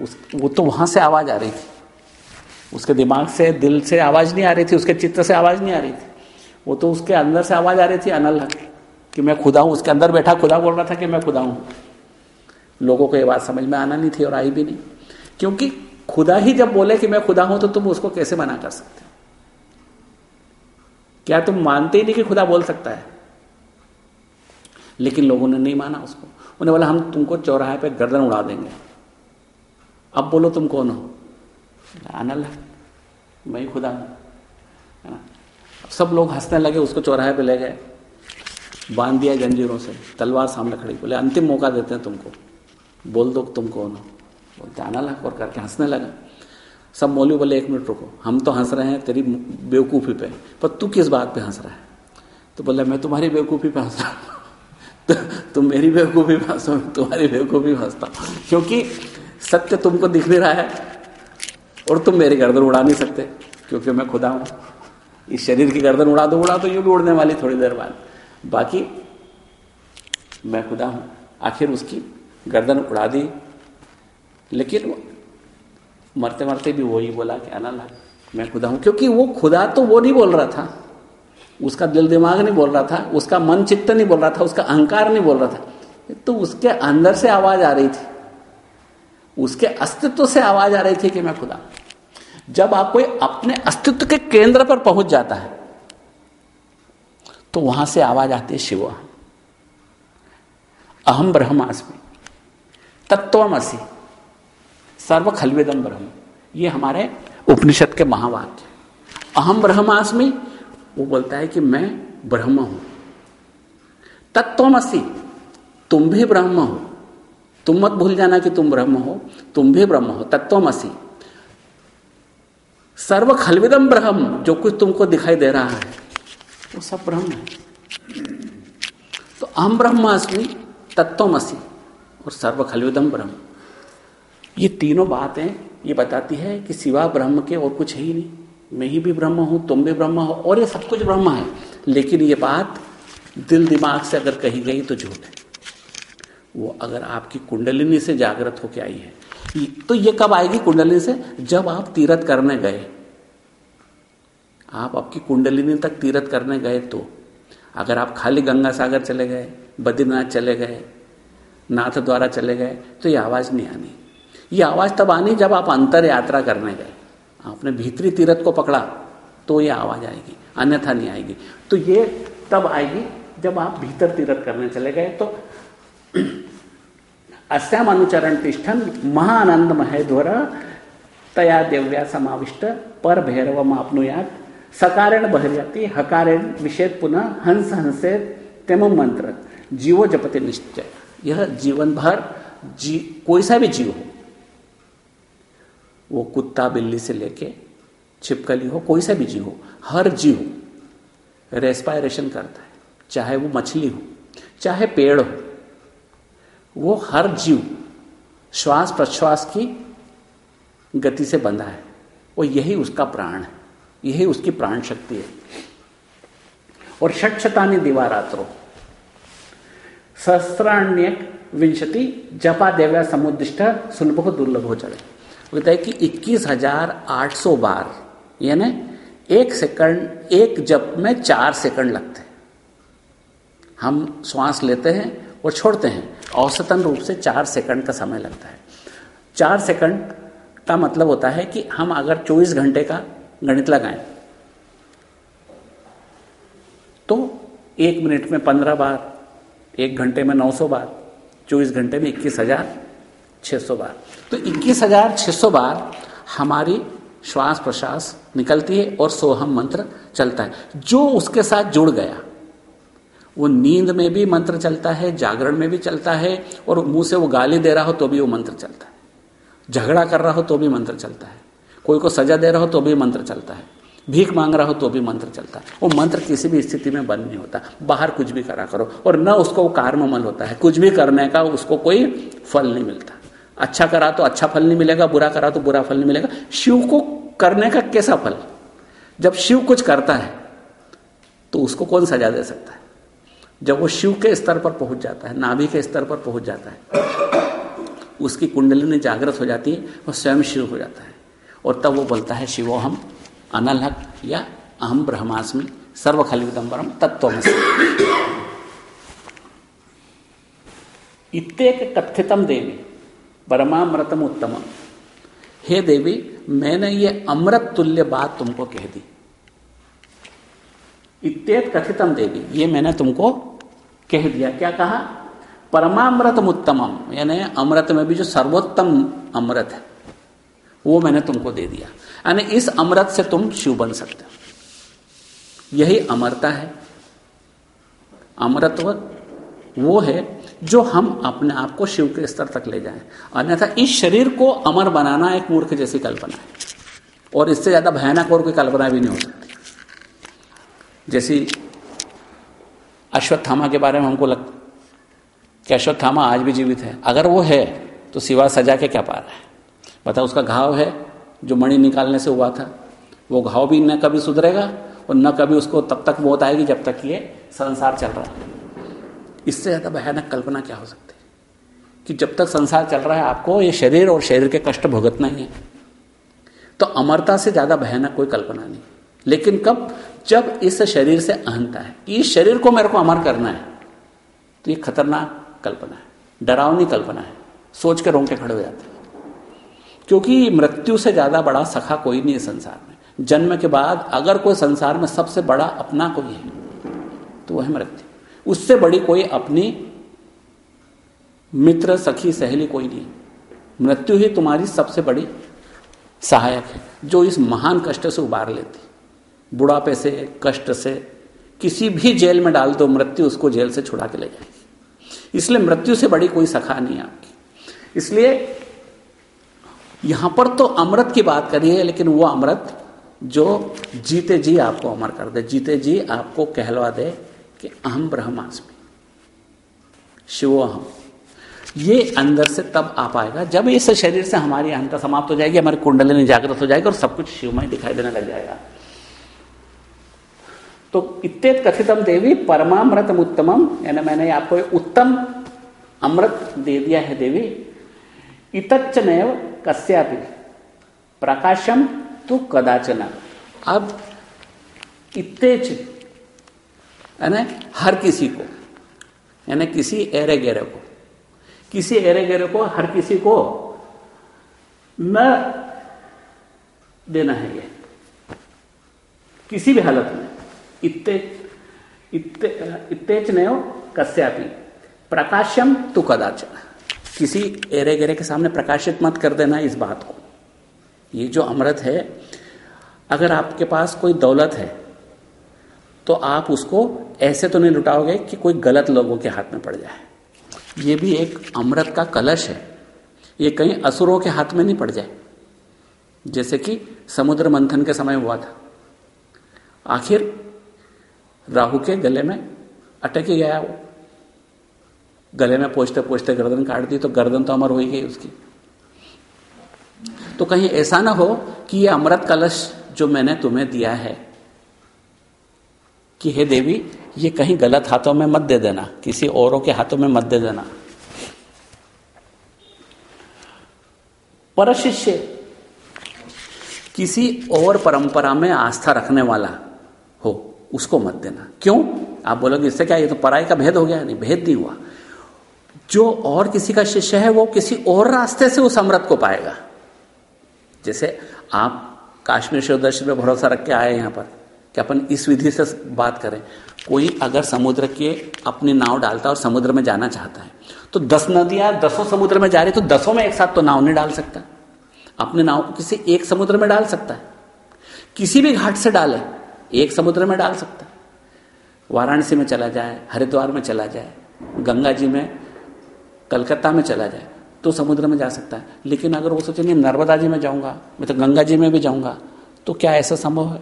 उस, वो तो वहाँ से आवाज़ आ रही थी। उसके दिमाग से, दिल से आवाज़ नहीं आ रही थी, उसके चित्त से आवाज़ नहीं आ रही थी। वो तो उसके अंदर से आवाज़ आ रही थी, अनल कि मैं खुदा हूँ। उसके अंदर बैठा, खुदा बोल रहा था कि मैं खुदा हूँ। लोगों को ये बात समझ में आना नहीं थी और आई भी नहीं। क्योंकि खुदा ही जब बोले कि मैं खुदा हूँ तो तुम उसको कैसे मना कर सकते क्या तुम मानते ही नहीं कि खुदा बोल सकता है? लेकिन लोगों ने नहीं माना उसको। उन्हें बोला, हम तुमको चौराहे पे गर्दन उड़ा देंगे। अब बोलो तुम कौन हो? अनल है। मैं ही खुदा हूँ। सब लोग हंसने लगे, उसको चौराहे पे ले गए। बाँध दिया जंजीरों से। तलवार सामने खड़ी। बोले, अंतिम मौका देते हैं तुमको। बोल दो तुम कौन हो? बोलते आना लग और करके हंसने लगा। सब मौलवी बोले एक मिनट रुको। हम तो हंस रहे हैं, तेरी बेवकूफ़ी पे। पर तू किस बात पे हंस रहा है? तो बोले, मैं तुम्हारी बेवकूफ़ी पे हंस रहा हूँ। तो तुम मेरी बेवकूफ़ी पे हंसो तुम्हारी बेवकूफ़ी पे हंसता क्योंकि सत्य तुमको दिख नहीं रहा है और तुम मेरी गर्दन उड़ा नहीं सकते, क्योंकि मैं खुदा हूँ। इस शरीर की गर्दन उड़ा दो, उड़ा तो यूँ भी उड़ने वाली थोड़ी देर बाद। बाकी मैं खुदा हूँ। आखिर उसकी गर्दन उड़ा दी, लेकिन मरते मरते भी वही बोला कि अनल मैं खुदा हूँ। क्योंकि वो खुदा तो वो नहीं बोल रहा था। उसका दिल दिमाग नहीं बोल रहा था, उसका मन चित्त नहीं बोल रहा था, उसका अहंकार नहीं बोल रहा था। तो उसके अंदर से आवाज़ आ रही थी। उसके अस्तित्व से आवाज़ आ रही थी कि मैं खुदा जब आप कोई अपने अस्तित्व के केंद्र पर पहुँच जाता है तो वहाँ से आवाज़ आती है शिव। अहम ब्रह्मास्मि तत्वमसी सर्व खलवेदम ब्रह्म ये हमारे उपनिषद के महावाक्य अहम ब्रह्मास्मि, वो बोलता है कि मैं ब्रह्म हूँ। तत्वमसी तुम भी ब्रह्म हो। तुम मत भूल जाना कि तुम ब्रह्म हो, तुम भी ब्रह्म हो। तत्वमसी सर्व खलविदम ब्रह्म जो कुछ तुमको दिखाई दे रहा है, वो सब ब्रह्म है। तो अहम ब्रह्मास्मि तत्वमसी और सर्व खलविदम ब्रह्म ये तीनों बातें ये बताती है कि सिवा ब्रह्म के और कुछ है ही नहीं। मैं ही भी ब्रह्म हूँ, तुम भी ब्रह्म हो, और ये सब कुछ ब्रह्म है। लेकिन ये बात दिल दिमाग से अगर कही गई तो झूठ है। वो अगर आपकी कुंडलिनी से जागृत होके आई है तो ये कब आएगी कुंडलिनी से? जब आप तीरथ करने गए। आप आपकी कुंडलिनी तक तीरथ करने गए तो। अगर आप खाली गंगा सागर चले गए, बद्रीनाथ चले गए, नाथ द्वारा चले गए तो ये आवाज़ नहीं आनी। ये आवाज़ तब आनी जब आप अंतर यात्रा करने गए। आपने भीतरी तीरथ को पकड़ा तो ये आवाज़ आएगी, अन्यथा नहीं आएगी। तो ये तब आएगी जब आप भीतर तीरथ करने चले गए। तो अस्याम अनुचरण तिष्ठन महानंद महेध्वर तया देव्या समाविष्ट पर भैरव आपनुयात। सकारेण बहिर्याति, हकारेण विषेद पुनः हंस हंसे तेम मंत्र। जीवो जपते निश्चय। यह जीवन भर जी, कोई सा भी जीव हो। वो कुत्ता बिल्ली से लेके छिपकली हो, कोई सा भी जीव हो, हर जीव रेस्पायरेशन करता है, चाहे वो मछली हो, चाहे पेड़ हो, वो हर जीव श्वास प्रश्वास की गति से बंधा है। वो यही उसका प्राण है, यही उसकी प्राण शक्ति है। और षटशतानी दीवारात्रो, सहस्राण्यक विंशति जपा देव्या समुदिष्ट सुलभ दुर्लभ हो चढ़े कहता है कि इक्कीस हज़ार आठ सौ बार, यानी एक सेकंड, एक जप में चार सेकंड लगते हैं। हम श्वास लेते हैं और छोड़ते हैं। औसतन रूप से चार सेकंड का समय लगता है। चार सेकंड का मतलब होता है कि हम अगर 24 घंटे का गणित लगाएँ तो एक मिनट में पंद्रह बार, एक घंटे में नौ सौ बार, चौबीस घंटे में इक्कीस हज़ार छह सौ बार। तो इक्कीस हज़ार छह सौ बार हमारी श्वास प्रश्वास निकलती है और सोहम मंत्र चलता है। जो उसके साथ जुड़ गया, वो नींद में भी मंत्र चलता है, जागरण में भी चलता है, और मुँह से वो गाली दे रहा हो तो भी वो मंत्र चलता है। झगड़ा कर रहा हो तो भी मंत्र चलता है। कोई को सजा दे रहा हो तो भी मंत्र चलता है। भीख मांग रहा हो तो भी मंत्र चलता है। वो मंत्र किसी भी स्थिति में बंद नहीं होता। बाहर कुछ भी करा करो। और न उसको कार्ममल होता है। कुछ भी करने का उसको कोई फल नहीं मिलता। अच्छा करा तो अच्छा फल नहीं मिलेगा, बुरा करा तो बुरा फल नहीं मिलेगा। शिव को करने का कैसा फल? जब शिव कुछ करता है तो उसको कौन सजा दे सकता है? जब वो शिव के स्तर पर पहुँच जाता है, नाभि के स्तर पर पहुँच जाता है, उसकी कुंडली जागृत हो जाती है वो स्वयं शिव हो जाता है। और तब वो बोलता है, शिवो हम अनलहक या अहम ब्रह्मास्मि सर्वखलिदम्बरम तत्व इत्येक कथितम देवी। परमामृतम उत्तम। हे देवी, मैंने ये अमृत तुल्य बात तुमको कह दी। इत्येत कथितम देवी, ये मैंने तुमको कह दिया। क्या कहा? परमामृतम उत्तमम, यानी अमृत में भी जो सर्वोत्तम अमृत है, वो मैंने तुमको दे दिया। यानी इस अमृत से तुम शिव बन सकते हो। यही अमरता है। अमृतव वो है जो हम अपने आप को शिव के स्तर तक ले जाएँ। अन्यथा इस शरीर को अमर बनाना एक मूर्ख जैसी कल्पना है। और इससे ज़्यादा भयानक और कोई कल्पना भी नहीं हो सकती। जैसी अश्वत्थामा के बारे में हमको लगता कि अश्वत्थामा आज भी जीवित है। अगर वो है तो सिवा सजा के क्या पा रहा है? बता उसका घाव है, जो मणि निकालने से हुआ था। वो घाव भी न कभी सुधरेगा और न कभी उसको तब तक मौत आएगी जब तक ये संसार चल रहा है। इससे ज़्यादा भयानक कल्पना क्या हो सकती है? कि जब तक संसार चल रहा है, आपको ये शरीर और शरीर के कष्ट भुगतना ही है। तो अमरता से ज़्यादा भयानक कोई कल्पना नहीं। लेकिन कब? जब इस शरीर से अहंता है कि इस शरीर को मेरे को अमर करना है तो ये खतरनाक कल्पना है, डरावनी कल्पना है। सोच के रोंगटे खड़े हो जाते हैं। क्योंकि मृत्यु से ज़्यादा बड़ा सखा कोई नहीं है संसार में। जन्म के बाद अगर कोई संसार में सबसे बड़ा अपना कोई है तो वह है मृत्यु। उससे बड़ी कोई अपनी मित्र, सखी, सहेली कोई नहीं। मृत्यु ही तुम्हारी सबसे बड़ी सहायक है, जो इस महान कष्ट से उबार लेती। बुढ़ापे से, कष्ट से, किसी भी जेल में डाल दो, मृत्यु उसको जेल से छुड़ा के ले जाएगी। इसलिए मृत्यु से बड़ी कोई सखा नहीं आपकी। इसलिए यहाँ पर तो अमृत की बात करी है, लेकिन वो अमृत जो जीते जी आपको अमर कर दे, जीते जी आपको कहलवा दे कि अहम ब्रह्मास्मि। शिवो अहम ये अंदर से तब आ पाएगा जब इस शरीर से हमारी अहंता समाप्त हो जाएगी, हमारी कुंडली जागृत हो जाएगी और सब कुछ शिवमय दिखाई देने लग जाएगा। तो इतने कथितम देवी परमामृतम उत्तमम यानी मैंने आपको उत्तम अमृत दे दिया है देवी। इतच्च नैव कस्यापि प्रकाशम तो कदाचना। अब इतेच यानी हर किसी को, यानी किसी एरे गेरे को, किसी एरे गेरे को, हर किसी को न देना है ये। किसी भी हालत में इतेच नहीं हो, कस्यापि प्रकाशम तु कदाचन किसी एरे गेरे के सामने प्रकाशित मत कर देना इस बात को। ये जो अमृत है, अगर आपके पास कोई दौलत है तो आप उसको ऐसे तो नहीं लुटाओगे कि कोई गलत लोगों के हाथ में पड़ जाए। ये भी एक अमृत का कलश है। ये कहीं असुरों के हाथ में नहीं पड़ जाए। जैसे कि समुद्र मंथन के समय हुआ था। आखिर राहु के गले में अटक ही गया वो। गले में पोछते पोछते गर्दन काट दी तो गर्दन तो अमर हो ही गई उसकी। तो कहीं ऐसा ना हो कि ये अमृत कलश जो मैंने तुम्हें दिया है कि हे देवी, ये कहीं गलत हाथों में मत दे देना, किसी औरों के हाथों में मत दे देना। पर शिष्य किसी और परंपरा में आस्था रखने वाला हो, उसको मत देना। क्यों? आप बोलोगे, इससे क्या ये तो पराई का भेद हो गया? नहीं, भेद नहीं हुआ। जो और किसी का शिष्य है, वो किसी और रास्ते से उस अमृत को पाएगा। जैसे आप काश्मीर शिव दर्शन में भरोसा रख के आए यहाँ पर। कि अपन इस विधि से बात करें। कोई अगर समुद्र के अपनी नाव डालता और समुद्र में जाना चाहता है तो दस नदियाँ दसों समुद्र में जा रही तो दसों में एक साथ तो नाव नहीं डाल सकता। अपने नाव को किसी एक समुद्र में डाल सकता है। किसी भी घाट से डाले, एक समुद्र में डाल सकता है। वाराणसी में चला जाए, हरिद्वार में चला जाए, गंगा जी में, कलकत्ता में चला जाए तो समुद्र में जा सकता है। लेकिन अगर वो सोचेंगे, नर्मदा जी में जाऊँगा, मैं तो गंगा जी में भी जाऊँगा तो क्या ऐसा संभव है?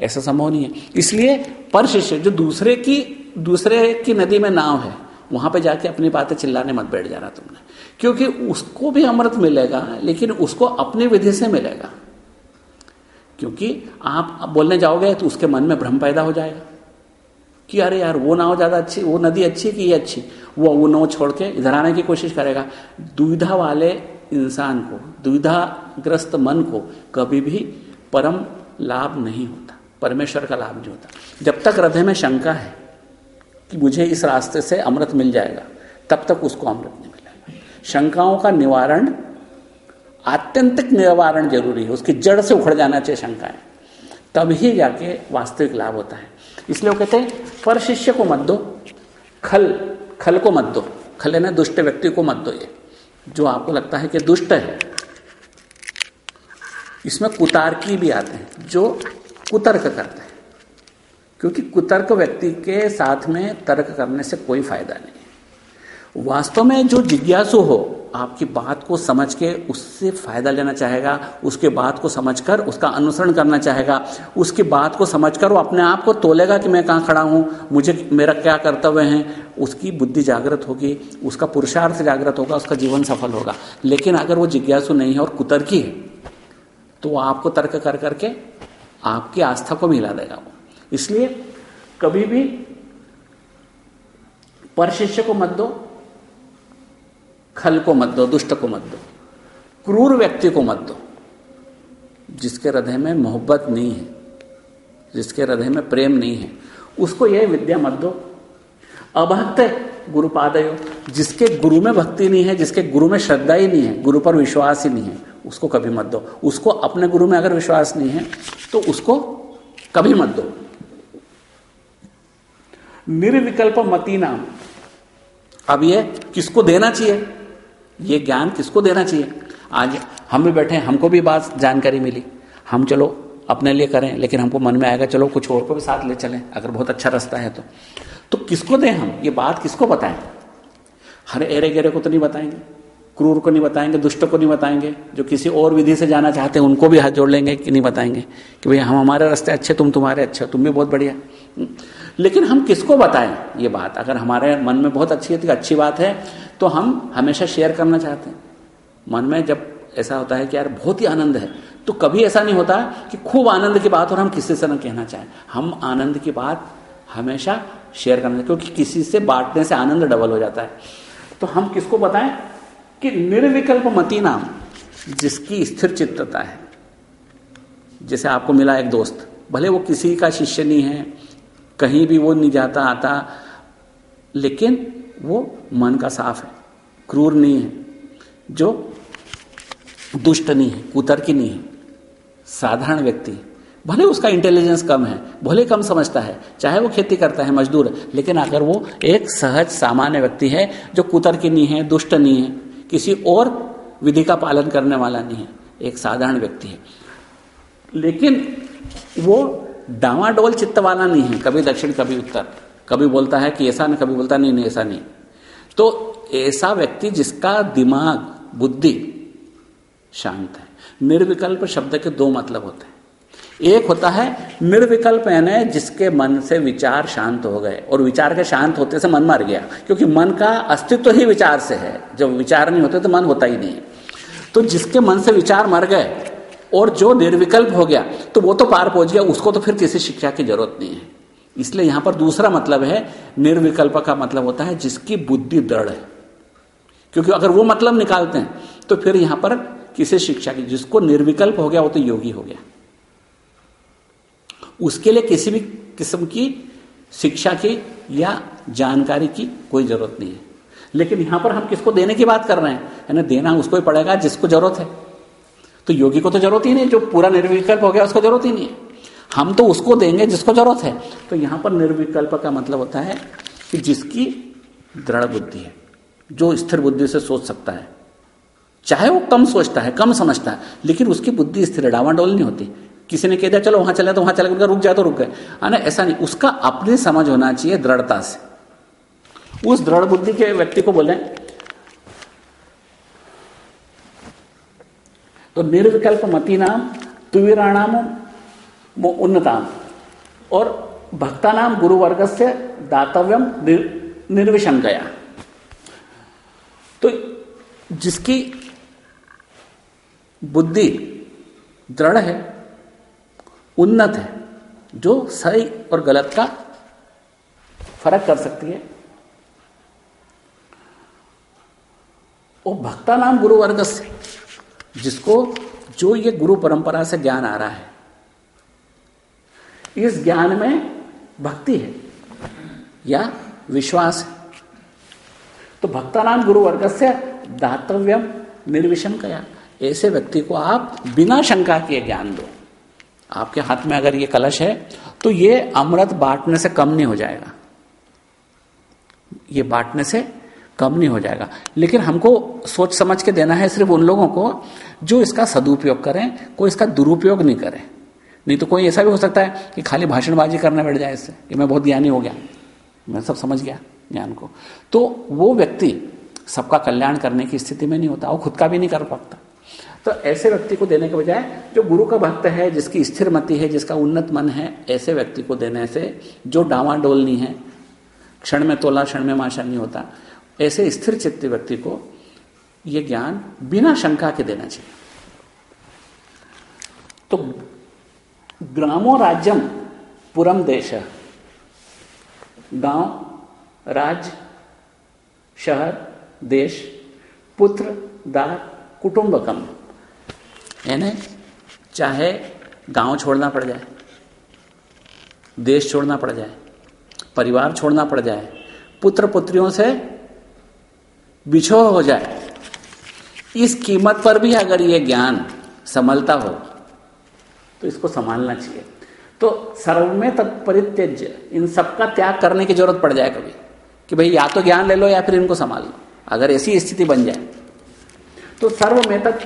ऐसा संभव नहीं है। इसलिए पर शिष्य, जो दूसरे की दूसरे की नदी में नाव है, वहाँ पे जाके अपनी बातें चिल्लाने मत बैठ जाना तुमने। क्योंकि उसको भी अमृत मिलेगा, लेकिन उसको अपनी विधि से मिलेगा। क्योंकि आप बोलने जाओगे तो उसके मन में भ्रम पैदा हो जाएगा कि अरे यार, वो नाव ज़्यादा अच्छी, वो नदी अच्छी कि ये अच्छी? वो वो नाव छोड़ के इधर आने की कोशिश करेगा। दुविधा वाले इंसान को, दुविधाग्रस्त मन को कभी भी परम लाभ नहीं होता। परमेश्वर का लाभ नहीं होता। जब तक हृदय में शंका है कि मुझे इस रास्ते से अमृत मिल जाएगा, तब तक उसको अमृत नहीं मिलेगा शंकाओं का निवारण, आत्यंतिक निवारण ज़रूरी है। उसकी जड़ से उखड़ जाना चाहिए शंकाएँ। तभी जाके वास्तविक लाभ होता है। इसलिए वो कहते हैं पर शिष्य को मत दो, खल खल को मत दो। खल है ना, दुष्ट व्यक्ति को मत दो ये। जो आपको लगता है कि दुष्ट है। इसमें कुतारकी भी आते हैं। जो कुतर्क करते हैं। क्योंकि कुतर्क व्यक्ति के साथ में तर्क करने से कोई फ़ायदा नहीं वास्तव में जो जिज्ञासु हो, आपकी बात को समझ के उससे फ़ायदा लेना चाहेगा, उसके बात को समझकर उसका अनुसरण करना चाहेगा, उसकी बात को समझकर वो अपने आप को तोलेगा कि मैं कहाँ खड़ा हूँ, मुझे मेरा क्या कर्तव्य है, उसकी बुद्धि जागृत होगी, उसका पुरुषार्थ जागृत होगा, उसका जीवन सफल होगा। लेकिन अगर वो जिज्ञासु नहीं है और कुतर्की है तो आपको तर्क कर करके आपकी आस्था को मिला देगा वो। इसलिए कभी भी पर शिष्य को मत दो, खल को मत दो, दुष्ट को मत दो, क्रूर व्यक्ति को मत दो, जिसके हृदय में मोहब्बत नहीं है, जिसके हृदय में प्रेम नहीं है, उसको यह विद्या मत दो। अभक्त गुरुपादयो, जिसके गुरु में भक्ति नहीं है, जिसके गुरु में श्रद्धा ही नहीं है, गुरु पर विश्वास ही नहीं है उसको कभी मत दो। उसको अपने गुरु में अगर विश्वास नहीं है तो उसको कभी मत दो। निर्विकल्प मती नाम। अब ये किसको देना चाहिए? ये ज्ञान किसको देना चाहिए? आज हम भी बैठे हमको भी बात जानकारी मिली। हम चलो अपने लिए करें, लेकिन हमको मन में आएगा, चलो कुछ और को भी साथ ले चलें, अगर बहुत अच्छा रास्ता है तो। तो किसको दें हम? ये बात किसको बताएँ? हर एरे गेरे को तो नहीं बताएँगे। क्रूर को नहीं बताएँगे, दुष्ट को नहीं बताएँगे, जो किसी और विधि से जाना चाहते हैं, उनको भी हाथ जोड़ लेंगे कि नहीं बताएँगे कि भाई हम हमारे रास्ते अच्छे, तुम तुम्हारे अच्छे, तुम भी बहुत बढ़िया। लेकिन हम किसको बताएँ ये बात? अगर हमारे मन में बहुत अच्छी है तो अच्छी बात है तो हम हमेशा शेयर करना चाहते हैं। मन में जब ऐसा होता है कि यार, बहुत ही आनंद है तो कभी ऐसा नहीं होता कि खूब आनंद की बात और हम किसी से ना कहना चाहें। हम आनंद की बात हमेशा शेयर करना क्योंकि किसी से बांटने से आनंद डबल हो जाता है। तो हम किसको बताएँ? कि निर्विकल्प मती नाम जिसकी स्थिर चित्तता है। जैसे आपको मिला एक दोस्त, भले वो किसी का शिष्य नहीं है, कहीं भी वो नहीं जाता आता, लेकिन वो मन का साफ़ है, क्रूर नहीं है, जो दुष्ट नहीं है, कुतर्की नहीं है, साधारण व्यक्ति। भले उसका इंटेलिजेंस कम है, भले कम समझता है, चाहे वो खेती करता है, मजदूर, लेकिन अगर वो एक सहज सामान्य व्यक्ति है, जो कुतर्की नहीं है, दुष्ट नहीं है किसी और विधि का पालन करने वाला नहीं है, एक साधारण व्यक्ति है। लेकिन वो डावाडोल चित्त वाला नहीं है, कभी दक्षिण, कभी उत्तर। कभी बोलता है कि ऐसा नहीं, कभी बोलता नहीं नहीं, ऐसा नहीं। तो ऐसा व्यक्ति जिसका दिमाग, बुद्धि शांत है। निर्विकल्प शब्द के दो मतलब होते हैं। एक होता है निर्विकल्प यानी जिसके मन से विचार शांत हो गए। और विचार के शांत होते से मन मर गया, क्योंकि मन का अस्तित्व ही विचार से है। जब विचार नहीं होते तो मन होता ही नहीं। तो जिसके मन से विचार मर गए और जो निर्विकल्प हो गया तो वो तो पार पहुँच गया, उसको तो फिर किसी शिक्षा की ज़रूरत नहीं है। इसलिए यहाँ पर दूसरा मतलब है, निर्विकल्प का मतलब होता है जिसकी बुद्धि दृढ़ है। क्योंकि अगर वो मतलब निकालते हैं तो फिर यहाँ पर किसी शिक्षा की, जिसको निर्विकल्प हो गया, वो तो योगी हो गया। उसके लिए किसी भी किस्म की शिक्षा की या जानकारी की कोई ज़रूरत नहीं है। लेकिन यहाँ पर हम किसको देने की बात कर रहे हैं? है ना देना उसको ही पड़ेगा जिसको ज़रूरत है। तो योगी को तो ज़रूरत ही नहीं जो पूरा निर्विकल्प हो गया उसको ज़रूरत ही नहीं है। हम तो उसको देंगे जिसको ज़रूरत है। तो यहाँ पर निर्विकल्प का मतलब होता है कि जिसकी दृढ़ बुद्धि है, जो स्थिर बुद्धि से सोच सकता है। चाहे वो कम सोचता है, कम समझता है, लेकिन उसकी बुद्धि स्थिर डावाडोल नहीं होती। किसी ने कह दिया, चलो वहाँ चले तो वहाँ चले गए रुक जाए तो रुक गए। है ना, ऐसा नहीं, उसका अपनी समझ होना चाहिए दृढ़ता से। उस दृढ़ बुद्धि के व्यक्ति को बोले तो निर्विकल्प मती नाम तुवीराणाम उन्नताम। और भक्ता नाम गुरुवर्ग से दातव्यम निर्विषम गया तो जिसकी बुद्धि दृढ़ है उन्नत है, जो सही और गलत का फ़र्क कर सकती है। वो भक्ता नाम गुरु वर्ग से, जिसको, जो ये गुरु परंपरा से ज्ञान आ रहा है, इस ज्ञान में भक्ति है या विश्वास है। तो भक्ता नाम गुरु वर्ग से दातव्यम निर्विषम कया ऐसे व्यक्ति को आप बिना शंका किए ज्ञान दो। आपके हाथ में अगर ये कलश है तो ये अमृत बांटने से कम नहीं हो जाएगा। ये बांटने से कम नहीं हो जाएगा। लेकिन हमको सोच समझ के देना है सिर्फ़ उन लोगों को जो इसका सदुपयोग करें, कोई इसका दुरुपयोग नहीं करें। नहीं तो कोई ऐसा भी हो सकता है कि खाली भाषणबाजी करने बैठ जाए इससे, कि मैं बहुत ज्ञानी हो गया, मैं सब समझ गया ज्ञान को। तो वो व्यक्ति सबका कल्याण करने की स्थिति में नहीं होता, वो खुद का भी नहीं कर पाता। तो ऐसे व्यक्ति को देने के बजाय जो गुरु का भक्त है, जिसकी स्थिर मति है, जिसका उन्नत मन है, ऐसे व्यक्ति को देने से जो डावाडोल नहीं है, क्षण में तोला, क्षण में माशा नहीं होता, ऐसे स्थिर चित्त व्यक्ति को यह ज्ञान बिना शंका के देना चाहिए। तो ग्रामो राज्यम पुरम देश, गाँव राज्य शहर, देश, पुत्र, दार, कुटुंबकम। यानी चाहे गाँव छोड़ना पड़ जाए, देश छोड़ना पड़ जाए, परिवार छोड़ना पड़ जाए पुत्र पुत्रियों से बिछो हो जाए। इस कीमत पर भी अगर ये ज्ञान संभलता हो तो इसको संभालना चाहिए। तो सर्व में तत्परित्यज्य इन सबका त्याग करने की ज़रूरत पड़ जाए कभी, कि भाई या तो ज्ञान ले लो या फिर इनको संभाल लो, अगर ऐसी स्थिति बन जाए। तो सर्व में तक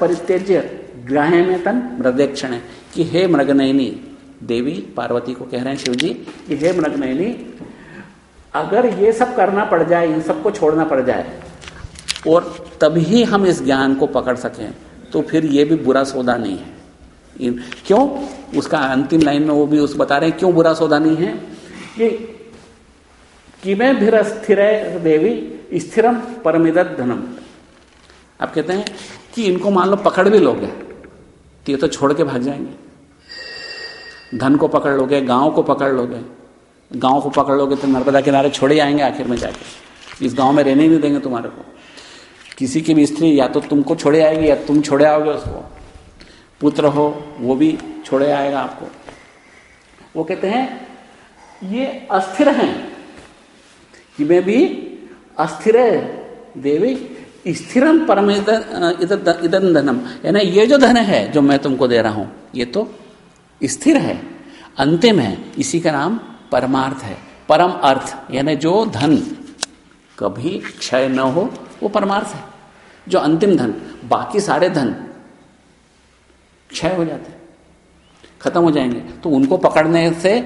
परित्यज्य ग्राह्य में तन मृदेक्षण है कि हे मृगनयनी, देवी पार्वती को कह रहे हैं शिव जी कि हे मृगनयनी, अगर ये सब करना पड़ जाए, इन सबको छोड़ना पड़ जाए, और तभी हम इस ज्ञान को पकड़ सकें तो फिर ये भी बुरा सौदा नहीं है। क्यों? उसका अंतिम लाइन में वो भी उस बता रहे हैं, क्यों बुरा सौदा नहीं है? कि कि मैं फिर स्थिर देवी, स्थिरम परमिदत धनम आप कहते हैं कि इनको मान लो पकड़ भी लोगे। तो ये तो छोड़ के भाग जाएँगे। धन को पकड़ लोगे, गाँव को पकड़ लोगे। गाँव को पकड़ लोगे तो नर्मदा किनारे छोड़े आएँगे आखिर में जाके। इस गाँव में रहने ही नहीं देंगे तुम्हारे को। किसी की भी स्त्री या तो तुमको छोड़े आएगी या तुम छोड़े आओगे उसको। पुत्र हो, वो भी छोड़े आएगा आपको। वो कहते हैं, ये अस्थिर हैं। कि मैं भी अस्थिर है, देवी। स्थिरम परम इधन धनम यानी ये जो धन है जो मैं तुमको दे रहा हूँ ये तो स्थिर है अंतिम है इसी का नाम परमार्थ है परम अर्थ यानी जो धन कभी क्षय न हो वो परमार्थ है जो अंतिम धन बाकी सारे धन क्षय हो जाते हैं खत्म हो जाएँगे तो उनको पकड़ने से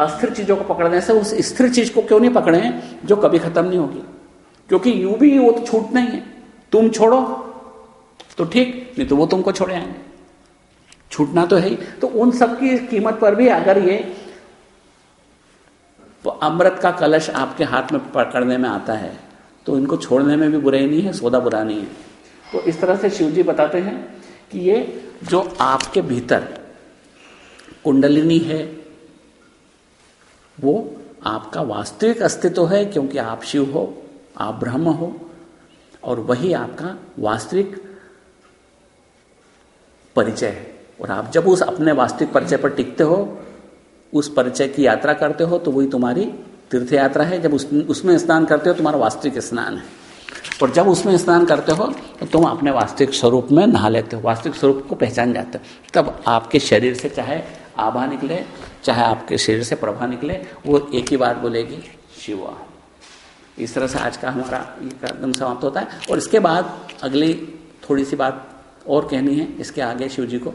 अस्थिर चीज़ों को पकड़ने से उस स्थिर चीज़ को क्यों नहीं पकड़े जो कभी खत्म नहीं होगी क्योंकि यू भी वो तो छूट नहीं है। तुम छोड़ो। तो ठीक, नहीं तो वो तुमको छोड़े आएँगे। छूटना तो है ही। तो उन सब की कीमत पर भी अगर ये अमृत का कलश आपके हाथ में पकड़ने में आता है तो इनको छोड़ने में भी बुराई नहीं है, सौदा बुरा नहीं है। तो इस तरह से शिव जी बताते हैं कि ये जो आपके भीतर कुंडलिनी है, वो आपका वास्तविक अस्तित्व है, क्योंकि आप शिव हो। आप ब्रह्म हो और वही आपका वास्तविक परिचय है। और आप जब उस अपने वास्तविक परिचय पर टिकते हो उस परिचय की यात्रा करते हो तो वही तुम्हारी तीर्थ यात्रा है। जब उस, उसमें स्नान करते हो तुम्हारा वास्तविक स्नान है। और जब उसमें स्नान करते हो तो तुम अपने वास्तविक स्वरूप में नहा लेते हो वास्तविक स्वरूप को पहचान जाते हो। तब आपके शरीर से चाहे आभा निकले चाहे आपके शरीर से प्रभा निकले वो एक ही बात बोलेगी शिवा। इस तरह से आज का हमारा ये कार्यक्रम समाप्त होता है। और इसके बाद अगली थोड़ी सी बात और कहनी है, इसके आगे शिव जी को।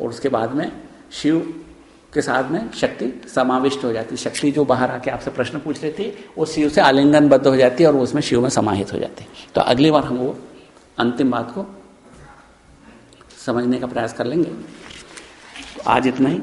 और उसके बाद में शिव के साथ में शक्ति समाविष्ट हो जाती शक्ति जो बाहर आके आपसे प्रश्न पूछ रही थी वो शिव से आलिंगनबद्ध हो जाती है और उसमें शिव में समाहित हो जाती है। तो अगली बार हम वो अंतिम बात को समझने का प्रयास कर लेंगे। तो आज इतना ही।